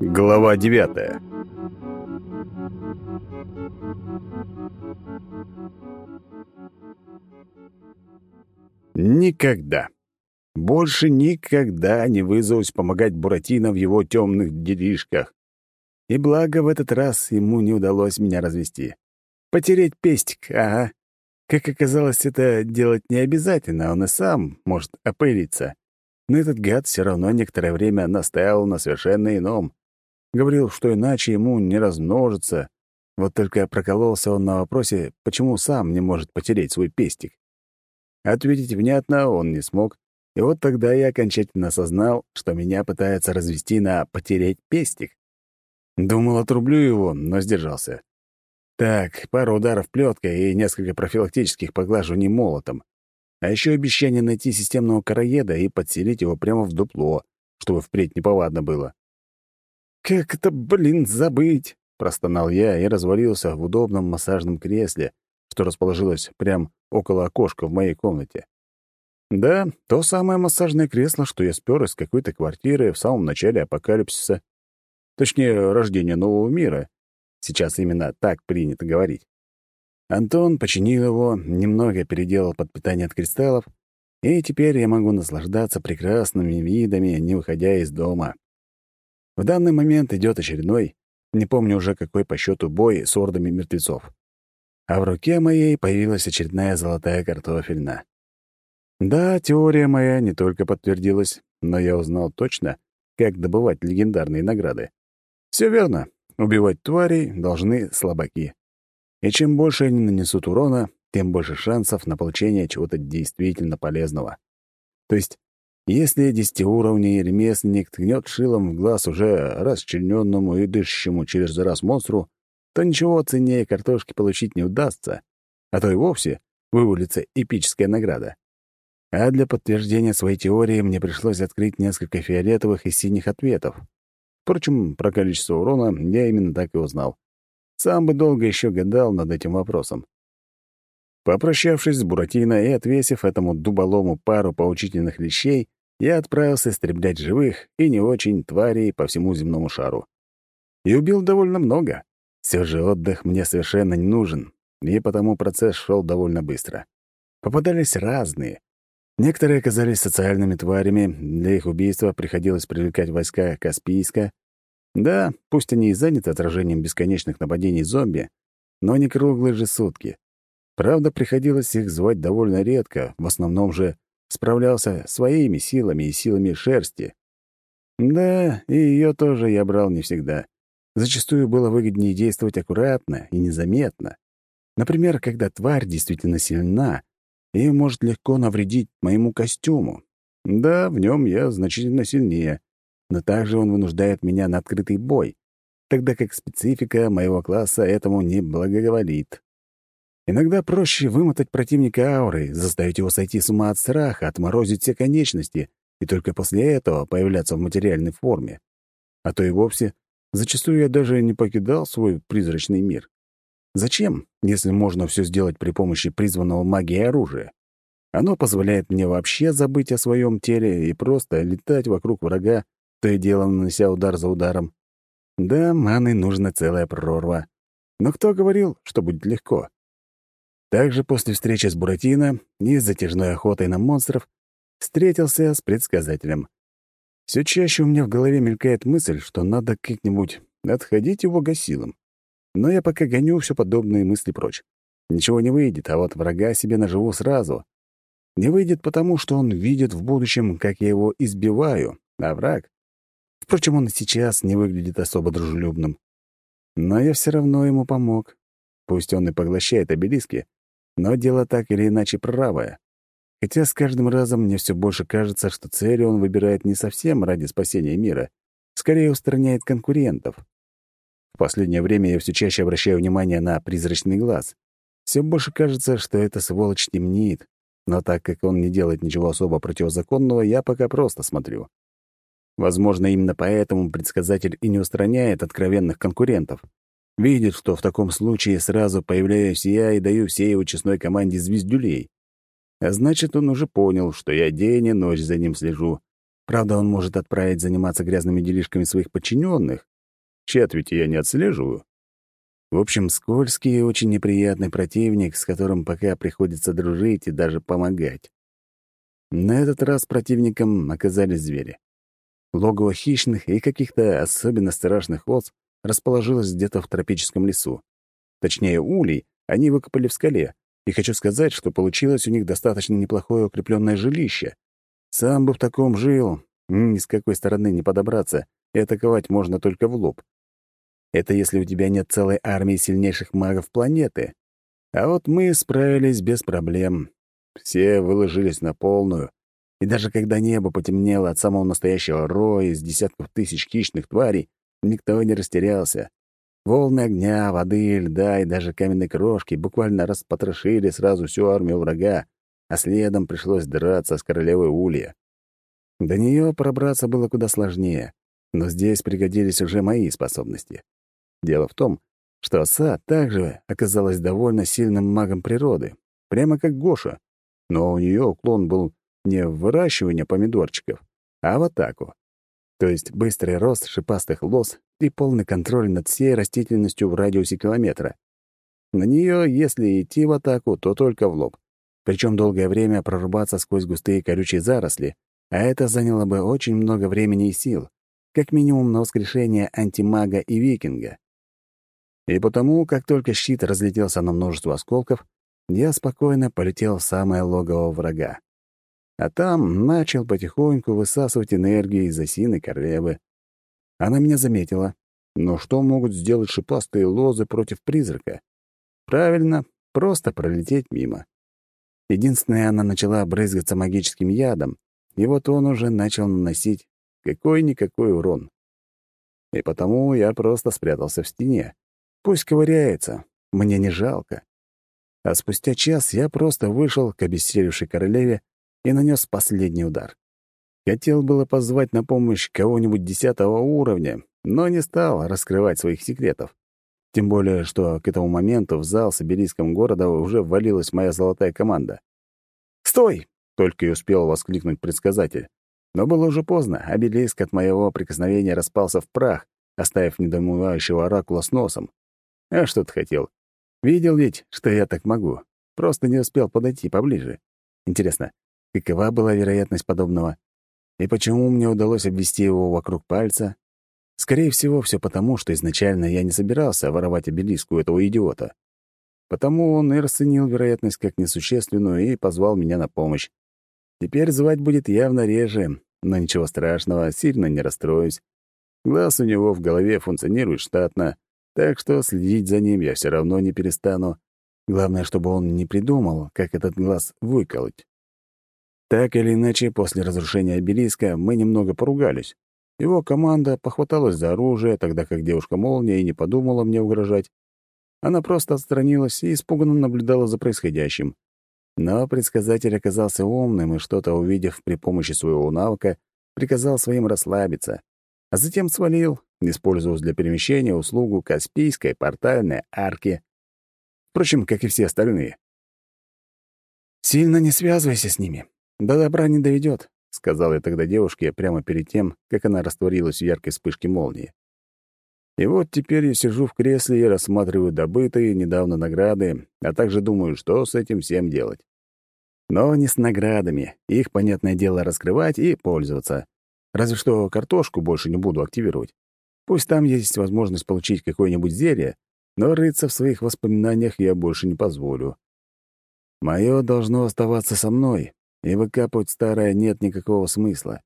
Глава девятая Никогда. Больше никогда не вызовусь помогать Буратино в его темных делишках. И благо в этот раз ему не удалось меня развести. Потереть пестик, ага. Как оказалось, это делать не обязательно, он и сам может опылиться. Но этот гад все равно некоторое время настаивал на совершенно ином. Говорил, что иначе ему не размножится. Вот только прокололся он на вопросе, почему сам не может потереть свой пестик. Ответить внятно он не смог, и вот тогда я окончательно осознал, что меня пытаются развести на «потереть пестик». Думал, отрублю его, но сдержался. Так, пару ударов плеткой и несколько профилактических поглажу не молотом. А еще обещание найти системного короеда и подселить его прямо в дупло, чтобы впредь неповадно было. «Как это, блин, забыть?» — простонал я и развалился в удобном массажном кресле, что расположилось прямо около окошка в моей комнате. Да, то самое массажное кресло, что я спер из какой-то квартиры в самом начале апокалипсиса. Точнее, рождения нового мира, Сейчас именно так принято говорить. Антон починил его, немного переделал под питание от кристаллов, и теперь я могу наслаждаться прекрасными видами, не выходя из дома. В данный момент идет очередной, не помню уже какой по счету бой с ордами мертвецов. А в руке моей появилась очередная золотая картофельна. Да, теория моя не только подтвердилась, но я узнал точно, как добывать легендарные награды. Все верно, Убивать тварей должны слабаки. И чем больше они нанесут урона, тем больше шансов на получение чего-то действительно полезного. То есть, если десятиуровневый ремесленник ткнет шилом в глаз уже расчлененному и дышащему через раз монстру, то ничего ценнее картошки получить не удастся, а то и вовсе вывалится эпическая награда. А для подтверждения своей теории мне пришлось открыть несколько фиолетовых и синих ответов. Впрочем, про количество урона я именно так и узнал. Сам бы долго еще гадал над этим вопросом. Попрощавшись с Буратино и отвесив этому дуболому пару поучительных лещей, я отправился истреблять живых и не очень тварей по всему земному шару. И убил довольно много. Все же отдых мне совершенно не нужен, и потому процесс шел довольно быстро. Попадались разные, Некоторые оказались социальными тварями, для их убийства приходилось привлекать войска Каспийска. Да, пусть они и заняты отражением бесконечных нападений зомби, но не круглые же сутки. Правда, приходилось их звать довольно редко, в основном же справлялся своими силами и силами шерсти. Да, и ее тоже я брал не всегда. Зачастую было выгоднее действовать аккуратно и незаметно. Например, когда тварь действительно сильна, и может легко навредить моему костюму. Да, в нем я значительно сильнее, но также он вынуждает меня на открытый бой, тогда как специфика моего класса этому не благоговолит. Иногда проще вымотать противника аурой, заставить его сойти с ума от страха, отморозить все конечности и только после этого появляться в материальной форме. А то и вовсе, зачастую я даже не покидал свой призрачный мир. Зачем, если можно все сделать при помощи призванного магии оружия? Оно позволяет мне вообще забыть о своем теле и просто летать вокруг врага, то и дело нанося удар за ударом. Да, маны нужна целая прорва. Но кто говорил, что будет легко? Также после встречи с Буратино и затяжной охотой на монстров встретился с предсказателем. Все чаще у меня в голове мелькает мысль, что надо как-нибудь отходить его гасилом. Но я пока гоню все подобные мысли прочь. Ничего не выйдет, а вот врага себе наживу сразу. Не выйдет потому, что он видит в будущем, как я его избиваю, а враг... Впрочем, он сейчас не выглядит особо дружелюбным. Но я все равно ему помог. Пусть он и поглощает обелиски, но дело так или иначе правое. Хотя с каждым разом мне все больше кажется, что цели он выбирает не совсем ради спасения мира, скорее устраняет конкурентов. В последнее время я все чаще обращаю внимание на призрачный глаз. Все больше кажется, что эта сволочь темнеет, но так как он не делает ничего особо противозаконного, я пока просто смотрю. Возможно, именно поэтому предсказатель и не устраняет откровенных конкурентов. Видит, что в таком случае сразу появляюсь я и даю всей его честной команде звездюлей. А значит, он уже понял, что я день и ночь за ним слежу. Правда, он может отправить заниматься грязными делишками своих подчиненных. Четверти я не отслеживаю. В общем, скользкий и очень неприятный противник, с которым пока приходится дружить и даже помогать. На этот раз противником оказались звери. Логово хищных и каких-то особенно страшных ос расположилось где-то в тропическом лесу. Точнее, улей они выкопали в скале, и хочу сказать, что получилось у них достаточно неплохое укрепленное жилище. Сам бы в таком жил, ни с какой стороны не подобраться, и атаковать можно только в лоб. Это если у тебя нет целой армии сильнейших магов планеты. А вот мы справились без проблем. Все выложились на полную. И даже когда небо потемнело от самого настоящего роя из десятков тысяч хищных тварей, никто не растерялся. Волны огня, воды, льда и даже каменной крошки буквально распотрошили сразу всю армию врага, а следом пришлось драться с королевой Улья. До нее пробраться было куда сложнее, но здесь пригодились уже мои способности. Дело в том, что оса также оказалась довольно сильным магом природы, прямо как Гоша, но у нее уклон был не в выращивание помидорчиков, а в атаку. То есть быстрый рост шипастых лос и полный контроль над всей растительностью в радиусе километра. На нее, если идти в атаку, то только в лоб. Причем долгое время прорубаться сквозь густые колючие заросли, а это заняло бы очень много времени и сил, как минимум на воскрешение антимага и викинга. И потому, как только щит разлетелся на множество осколков, я спокойно полетел в самое логово врага. А там начал потихоньку высасывать энергию из осины королевы. Она меня заметила. Но что могут сделать шипастые лозы против призрака? Правильно, просто пролететь мимо. Единственное, она начала брызгаться магическим ядом, и вот он уже начал наносить какой-никакой урон. И потому я просто спрятался в стене. Пусть ковыряется, мне не жалко. А спустя час я просто вышел к обессилевшей королеве и нанес последний удар. Хотел было позвать на помощь кого-нибудь десятого уровня, но не стал раскрывать своих секретов. Тем более, что к этому моменту в зал с обелиском города уже ввалилась моя золотая команда. «Стой!» — только и успел воскликнуть предсказатель. Но было уже поздно, обелиск от моего прикосновения распался в прах, оставив недомывающего оракула с носом. А что ты хотел? Видел ведь, что я так могу. Просто не успел подойти поближе. Интересно, какова была вероятность подобного? И почему мне удалось обвести его вокруг пальца? Скорее всего, все потому, что изначально я не собирался воровать обелиск у этого идиота. Потому он и расценил вероятность как несущественную и позвал меня на помощь. Теперь звать будет явно реже, но ничего страшного, сильно не расстроюсь. Глаз у него в голове функционирует штатно, так что следить за ним я все равно не перестану. Главное, чтобы он не придумал, как этот глаз выколоть. Так или иначе, после разрушения обелиска мы немного поругались. Его команда похваталась за оружие, тогда как девушка-молния и не подумала мне угрожать. Она просто отстранилась и испуганно наблюдала за происходящим. Но предсказатель оказался умным и, что-то увидев при помощи своего навыка, приказал своим расслабиться, а затем свалил, использовав для перемещения услугу Каспийской портальной арки. Впрочем, как и все остальные. «Сильно не связывайся с ними. До добра не доведет, сказал я тогда девушке прямо перед тем, как она растворилась в яркой вспышке молнии. И вот теперь я сижу в кресле и рассматриваю добытые недавно награды, а также думаю, что с этим всем делать. Но не с наградами. Их, понятное дело, раскрывать и пользоваться. Разве что картошку больше не буду активировать. Пусть там есть возможность получить какое-нибудь зелье, но рыться в своих воспоминаниях я больше не позволю. Мое должно оставаться со мной, и выкапывать старое нет никакого смысла.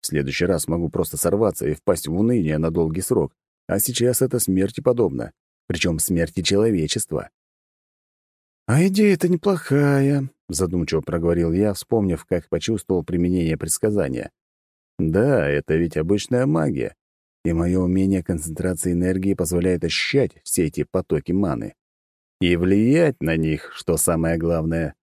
В следующий раз могу просто сорваться и впасть в уныние на долгий срок, а сейчас это смерти подобно, причем смерти человечества. «А идея-то неплохая», — задумчиво проговорил я, вспомнив, как почувствовал применение предсказания. «Да, это ведь обычная магия, и мое умение концентрации энергии позволяет ощущать все эти потоки маны. И влиять на них, что самое главное.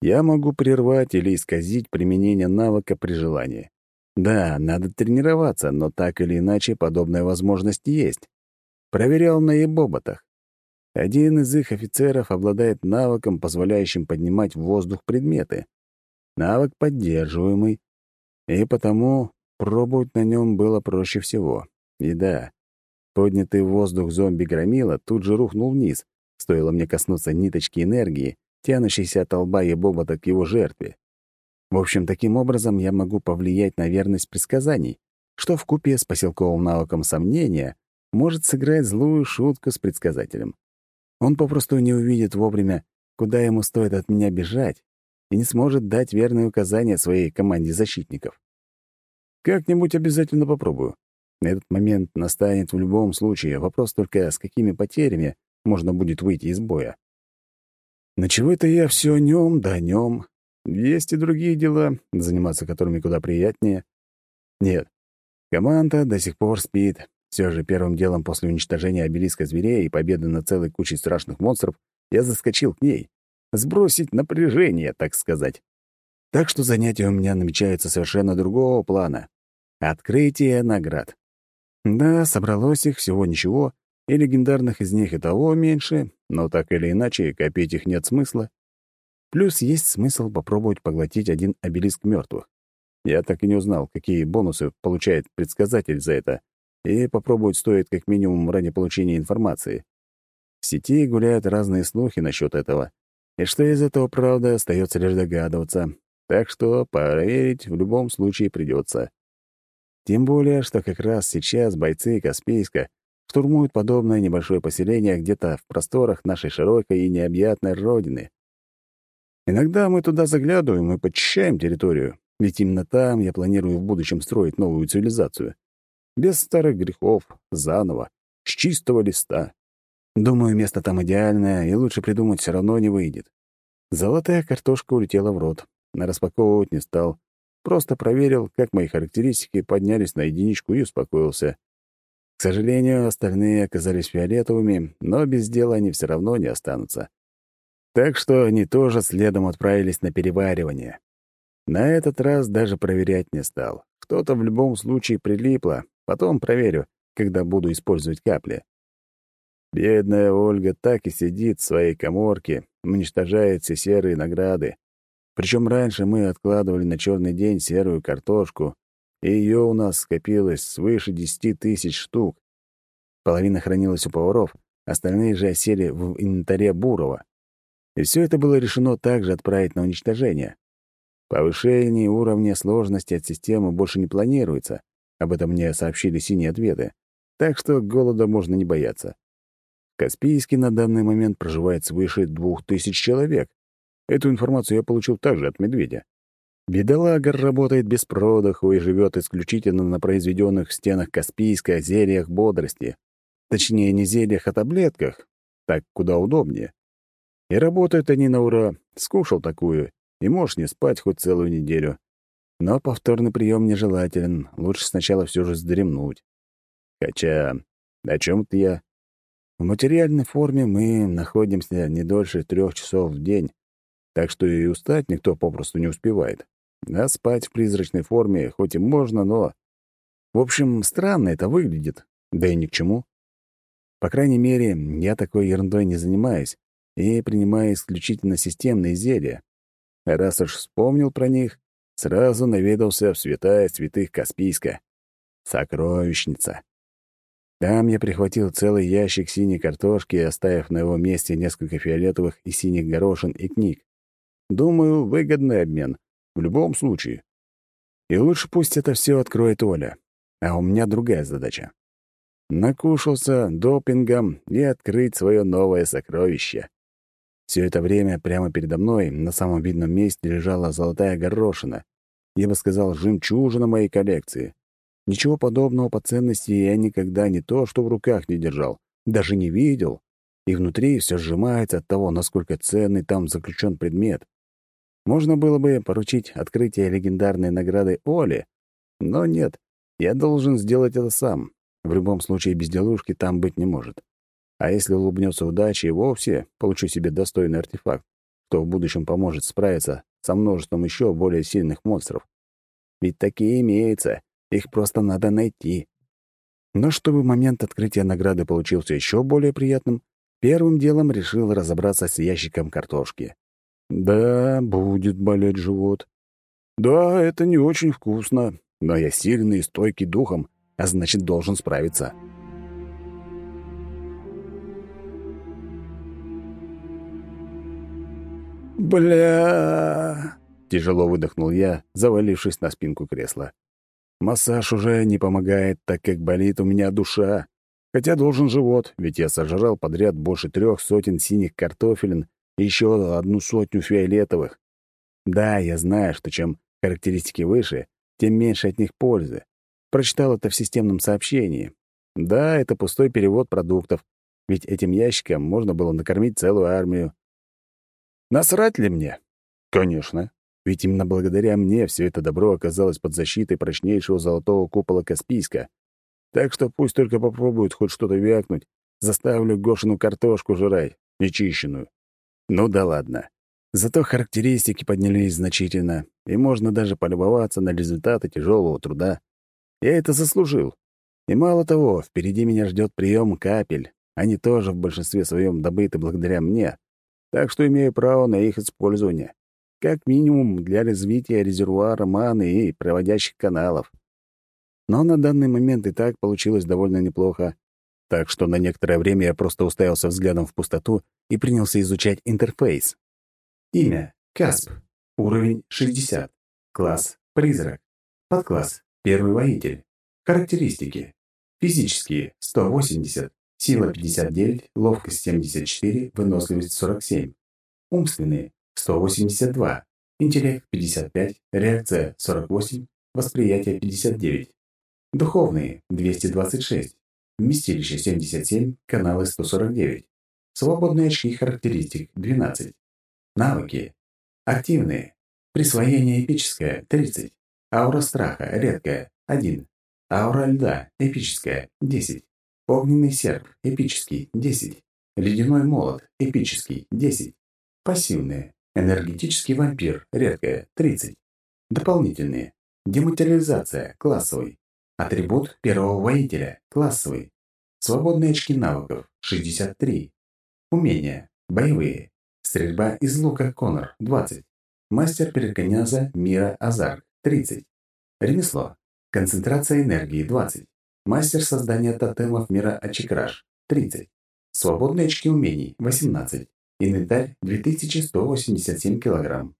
Я могу прервать или исказить применение навыка при желании. Да, надо тренироваться, но так или иначе подобная возможность есть. Проверял на ебоботах. Один из их офицеров обладает навыком, позволяющим поднимать в воздух предметы. Навык поддерживаемый. и потому пробовать на нем было проще всего. И да, поднятый в воздух зомби громила тут же рухнул вниз, стоило мне коснуться ниточки энергии, тянущейся от лба и бобота к его жертве. В общем, таким образом я могу повлиять на верность предсказаний, что в купе с поселковым навыком сомнения может сыграть злую шутку с предсказателем. Он попросту не увидит вовремя, куда ему стоит от меня бежать, и не сможет дать верные указания своей команде защитников. Как-нибудь обязательно попробую. Этот момент настанет в любом случае, вопрос только, с какими потерями можно будет выйти из боя. На чего это я все о нем, да о нем. Есть и другие дела, заниматься которыми куда приятнее. Нет, команда до сих пор спит. Все же первым делом после уничтожения обелиска зверей и победы над целой кучей страшных монстров я заскочил к ней. Сбросить напряжение, так сказать. Так что занятия у меня намечаются совершенно другого плана. Открытие наград. Да, собралось их всего ничего, и легендарных из них и того меньше, но так или иначе, копить их нет смысла. Плюс есть смысл попробовать поглотить один обелиск мертвых. Я так и не узнал, какие бонусы получает предсказатель за это, и попробовать стоит как минимум ради получения информации. В сети гуляют разные слухи насчет этого, и что из этого правда, остается лишь догадываться, так что проверить в любом случае придется. Тем более, что как раз сейчас бойцы Каспийска штурмуют подобное небольшое поселение где-то в просторах нашей широкой и необъятной родины. Иногда мы туда заглядываем и почищаем территорию, ведь именно там я планирую в будущем строить новую цивилизацию. Без старых грехов, заново, с чистого листа. Думаю, место там идеальное, и лучше придумать все равно не выйдет. Золотая картошка улетела в рот. Распаковывать не стал. Просто проверил, как мои характеристики поднялись на единичку и успокоился. К сожалению, остальные оказались фиолетовыми, но без дела они все равно не останутся. Так что они тоже следом отправились на переваривание. На этот раз даже проверять не стал. Кто-то в любом случае прилипло, потом проверю, когда буду использовать капли. Бедная Ольга так и сидит в своей коморке, уничтожает все серые награды. Причем раньше мы откладывали на черный день серую картошку, и ее у нас скопилось свыше десяти тысяч штук. Половина хранилась у поваров, остальные же осели в инвентаре Бурова. И все это было решено также отправить на уничтожение. Повышение уровня сложности от системы больше не планируется. Об этом мне сообщили синие ответы. Так что голода можно не бояться. В Каспийске на данный момент проживает свыше двух тысяч человек. Эту информацию я получил также от медведя. Бедолага работает без продыху и живет исключительно на произведенных в стенах Каспийска зельях бодрости. Точнее, не зельях, а таблетках. Так куда удобнее. И работают они на ура. Скушал такую, и можешь не спать хоть целую неделю. Но повторный прием нежелателен. Лучше сначала все же вздремнуть. Хотя, о чем-то я в материальной форме мы находимся не дольше трех часов в день, так что и устать никто попросту не успевает. А спать в призрачной форме хоть и можно, но... В общем, странно это выглядит, да и ни к чему. По крайней мере, я такой ерундой не занимаюсь и принимаю исключительно системные зелья. Раз уж вспомнил про них, сразу наведался в святая святых Каспийска. Сокровищница. Там я прихватил целый ящик синей картошки, оставив на его месте несколько фиолетовых и синих горошин и книг. Думаю, выгодный обмен. В любом случае. И лучше пусть это все откроет Оля. А у меня другая задача. Накушался допингом и открыть свое новое сокровище. Все это время прямо передо мной на самом видном месте лежала золотая горошина. Я бы сказал, жемчужина моей коллекции. Ничего подобного по ценности я никогда не то, что в руках не держал, даже не видел. И внутри все сжимается от того, насколько ценный там заключен предмет. Можно было бы поручить открытие легендарной награды Оле, но нет, я должен сделать это сам. В любом случае безделушки там быть не может. А если улыбнется удача и вовсе получу себе достойный артефакт, то в будущем поможет справиться со множеством еще более сильных монстров. Ведь такие имеются, их просто надо найти. Но чтобы момент открытия награды получился еще более приятным, первым делом решил разобраться с ящиком картошки. Да, будет болеть живот. Да, это не очень вкусно, но я сильный и стойкий духом, а значит, должен справиться. «Бля...» — тяжело выдохнул я, завалившись на спинку кресла. «Массаж уже не помогает, так как болит у меня душа. Хотя должен живот, ведь я сожрал подряд больше трех сотен синих картофелин и еще одну сотню фиолетовых. Да, я знаю, что чем характеристики выше, тем меньше от них пользы. Прочитал это в системном сообщении. Да, это пустой перевод продуктов, ведь этим ящиком можно было накормить целую армию. Насрать ли мне? Конечно. Ведь именно благодаря мне все это добро оказалось под защитой прочнейшего золотого купола Каспийска. Так что пусть только попробуют хоть что-то вякнуть, заставлю Гошину картошку жрать, нечищенную. Ну да ладно. Зато характеристики поднялись значительно, и можно даже полюбоваться на результаты тяжелого труда. Я это заслужил. И мало того, впереди меня ждет прием капель. Они тоже в большинстве своем добыты благодаря мне, так что имею право на их использование. Как минимум для развития резервуара маны и проводящих каналов. Но на данный момент и так получилось довольно неплохо, так что на некоторое время я просто уставился взглядом в пустоту и принялся изучать интерфейс. Имя — Касп. Уровень 60. Класс — Призрак. Подкласс — Первый воитель. Характеристики. Физические — 180. Сила 59, ловкость 74, выносливость 47. Умственные — 182. Интеллект 55, реакция 48, восприятие 59. Духовные — 226. Вместилище 77, каналы 149. Свободные очки характеристик 12. Навыки. Активные. Присвоение эпическое 30. Аура страха редкая 1. Аура льда эпическая 10. Огненный серп эпический 10. Ледяной молот эпический 10. Пассивные. Энергетический вампир редкая 30. Дополнительные. Дематериализация классовый. Атрибут первого воителя классовый. Свободные очки навыков 63. Умения. Боевые. Стрельба из лука Конор 20. Мастер переконяза Мира Азар 30. Ремесло. Концентрация энергии 20. Мастер создания тотемов мира Ачикраш 30. Свободные очки умений 18. Инвентарь 2187 килограмм.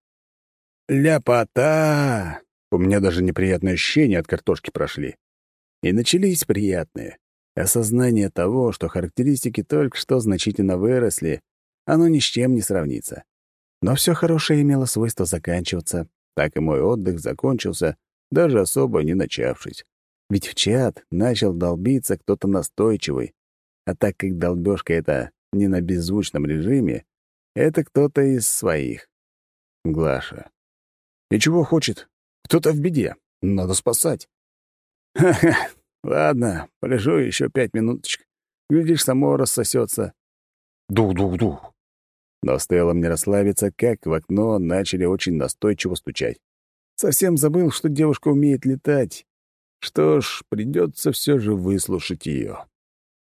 Ляпота! У меня даже неприятные ощущения от картошки прошли. И начались приятные. Осознание того, что характеристики только что значительно выросли, оно ни с чем не сравнится. Но все хорошее имело свойство заканчиваться, так и мой отдых закончился, даже особо не начавшись. Ведь в чат начал долбиться кто-то настойчивый, а так как долбёжка это не на беззвучном режиме, это кто-то из своих. Глаша. И чего хочет? Кто-то в беде. Надо спасать. Ха-ха. Ладно, полежу еще пять минуточек. Видишь, само рассосется. Дух-дух-дух. Но стоило мне расслабиться, как в окно начали очень настойчиво стучать. Совсем забыл, что девушка умеет летать. Что ж, придется все же выслушать ее.